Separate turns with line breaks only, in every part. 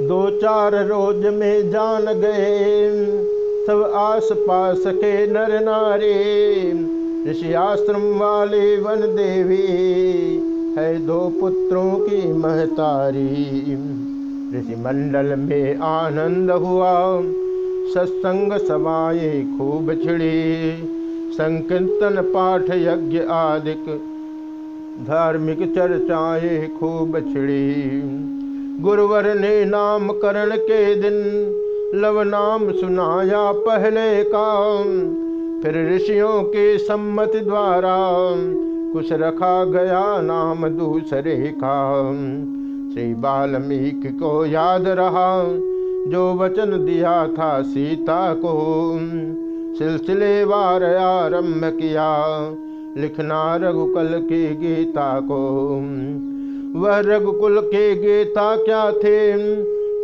दो चार रोज में जान गए। सब आस पास के नर नारे, ऋषि आश्रम वाले वन देवी, है दो पुत्रों की महतारी। ऋषि मंडल में आनंद हुआ, सत्संग सभाएँ खूब छिड़ी। संकीर्तन पाठ यज्ञ आदिक धार्मिक चर्चाएँ खूब छिड़ी। गुरुवर ने नामकरण के दिन लव नाम सुनाया पहले का। फिर ऋषियों के सम्मति द्वारा कुछ रखा गया नाम दूसरे का। श्री वाल्मीकि को याद रहा, जो वचन दिया था सीता को। सिलसिलेवार आरंभ किया, लिखना रघुकल की गीता को। वह रघुकुल के गेता क्या थे?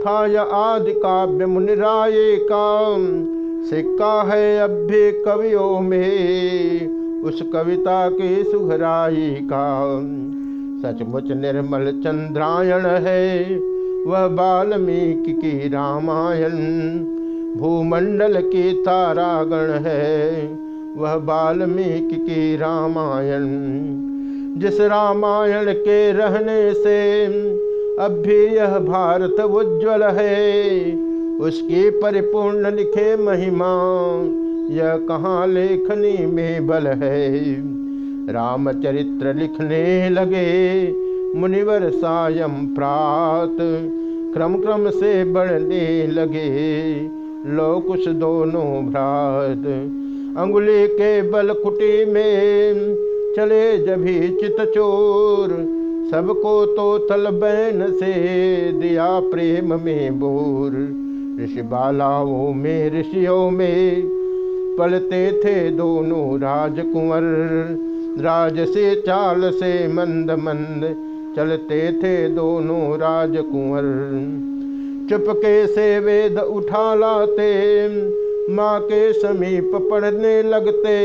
था यह आदि काव्य मुनिराय का? सिक्का है भी कवियों में, उस कविता के सुहराई का। सचमुच निर्मल चंद्रायण है, वह वाल्मीकि की रामायण। भूमंडल के तारागण है, वह वाल्मीकि की रामायण। जिस रामायण के रहने से अब भी यह भारत उज्ज्वल है। उसकी परिपूर्ण लिखे महिमा यह कहाँ लेखनी में बल है। रामचरित्र लिखने लगे मुनिवर सायं प्रात, क्रम क्रम से बढ़ने लगे लो कुछ दोनों भ्रात। अंगुली के बल कुटी में चले जभी चित चोर सबको तो तल बैन से दिया प्रेम में बोर। ऋषि बालाओं में, ऋषियों में पलते थे दोनों राजकुंवर। राज से, चाल से, मंद मंद चलते थे दोनों राजकुंवर। चुपके से वेद उठा लाते, माँ के समीप पढ़ने लगते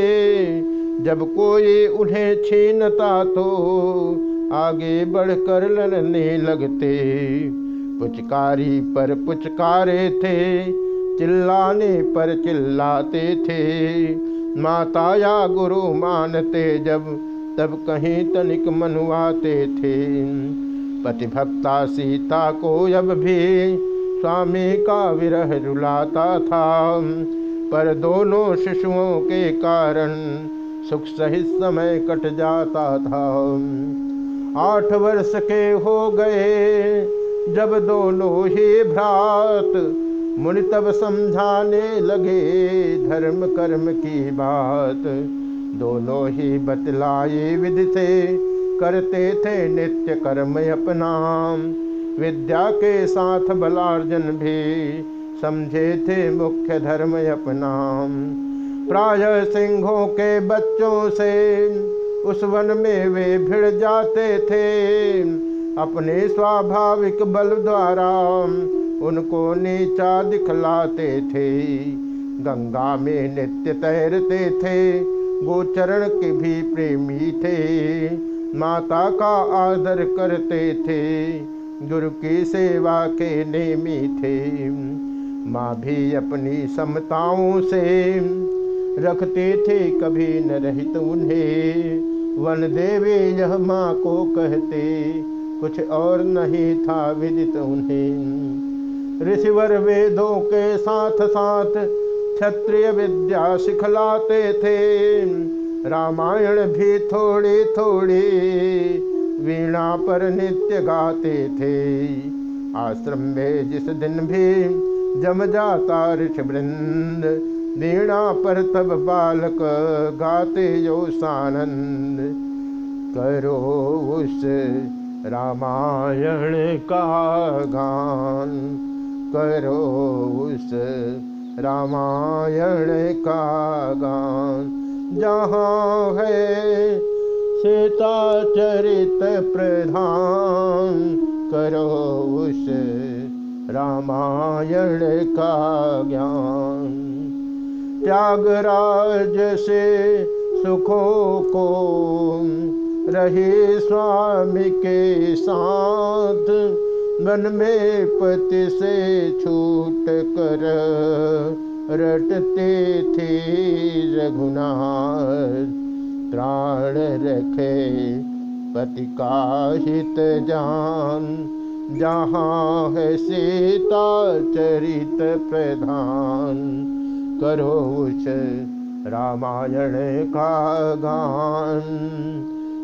जब कोई उन्हें छीनता तो आगे बढ़कर लड़ने लगते। पुचकारी पर पुचकारे थे, चिल्लाने पर चिल्लाते थे। माता या गुरु मानते जब, तब कहीं तनिक मनवाते थे। पतिभक्ता सीता को अब भी स्वामी का विरह रुलाता था, पर दोनों शिशुओं के कारण सुख सहित समय कट जाता था। आठ वर्ष के हो गए, जब दोनों ही भ्रात मुनि तब समझाने लगे धर्म कर्म की बात। दोनों ही बतलाए विधि से करते थे नित्य कर्म अपना विद्या के साथ बलार्जन भी समझे थे मुख्य धर्म अपना प्राय सिंहों के बच्चों से उस वन में वे भिड़ जाते थे। अपने स्वाभाविक बल द्वारा उनको नीचा दिखलाते थे। गंगा में नित्य तैरते थे, गोचरण के भी प्रेमी थे। माता का आदर करते थे, गुरु की सेवा के नेमी थे। माँ भी अपनी समताओं से रखते थे कभी न रहित उन्हें। वन देवे यह माँ को कहते, कुछ और नहीं था विदित उन्हें। ऋषिवर वेदों के साथ साथ क्षत्रिय विद्या सिखलाते थे। रामायण भी थोड़ी थोड़ी वीणा पर नित्य गाते थे। आश्रम में जिस दिन भी जम जाता ऋषिवृंद वीणा पर तब बालक गाते जो सानंद। करो उस रामायण का गान। करो उस रामायण का गान। जहाँ है सीता चरित प्रधान। करो उस रामायण का ज्ञान। त्यागराज से सुखों को रहे स्वामी के साथ, मन में पति से छूट कर रटते थे रघुनाथ। प्राण रखे पति का हित जान, जहाँ है सीता चरित प्रधान। करो उस रामायण का गान।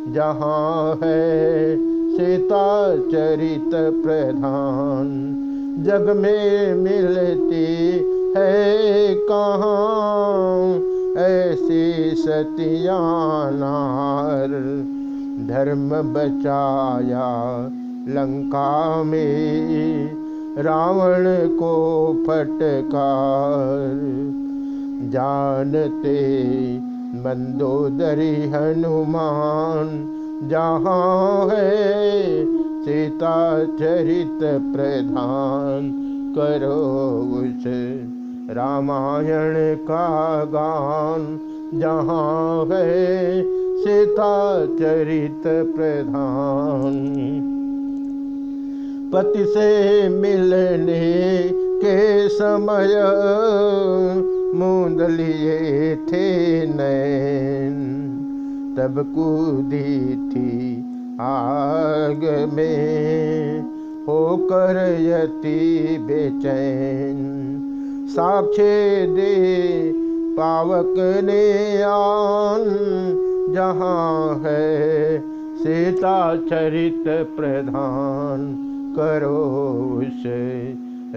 जहाँ है सीता चरित प्रधान। जग में मिलती है कहाँ? ऐसी सतियानार धर्म बचाया लंका में, रावण को फटकार। जानते मंदोदरी हनुमान, जहाँ है सीता चरित प्रधान। करो उस रामायण का गान, जहाँ है सीता चरित प्रधान। पति से मिलने के समय मूंद लिए थे नैन, तब कूदी थी आग में। होकर यति बेचैन साक्षी दे पावक ने आन। जहाँ है सीता चरित प्रधान, करो उसे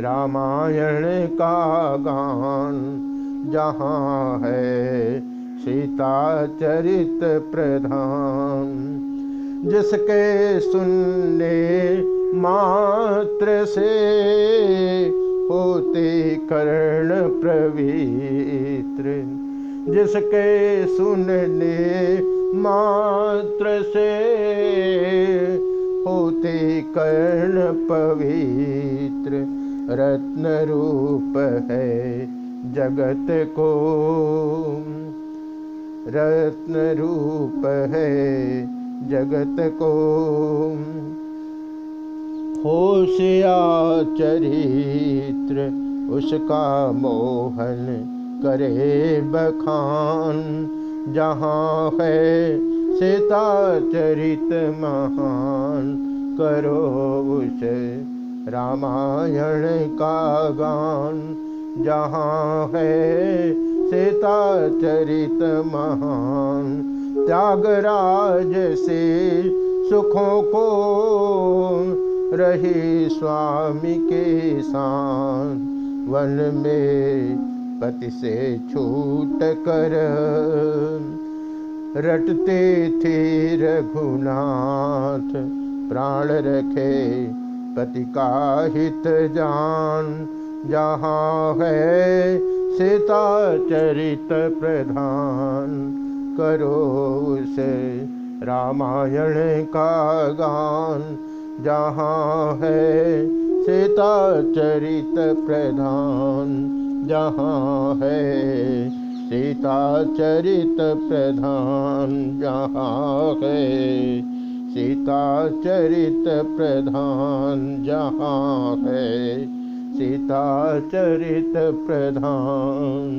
रामायण का गान। जहाँ है सीता चरित प्रधान, जिसके सुनने मात्र से होते कर्ण पवित्र जिसके सुनने मात्र से होते कर्ण पवित्र रत्न रूप है। जगत को रत्न रूप है जगत को। होशिया चरित्र उसका मोहन करे बखान। जहाँ है सीता चरित महान, करो उस रामायण का गान। जहाँ है सीता चरित महान त्यागराज से सुखों को रही स्वामी के शान। वन में पति से छूट कर रटते थे रघुनाथ। प्राण रखे पति का हित जान। जहाँ है सीता चरित प्रधान, करो उसे रामायण का गान। जहाँ है सीता चरित प्रधान, जहाँ है सीता चरित प्रधान, जहाँ है सीता चरित प्रधान, जहाँ है सीता चरित प्रधान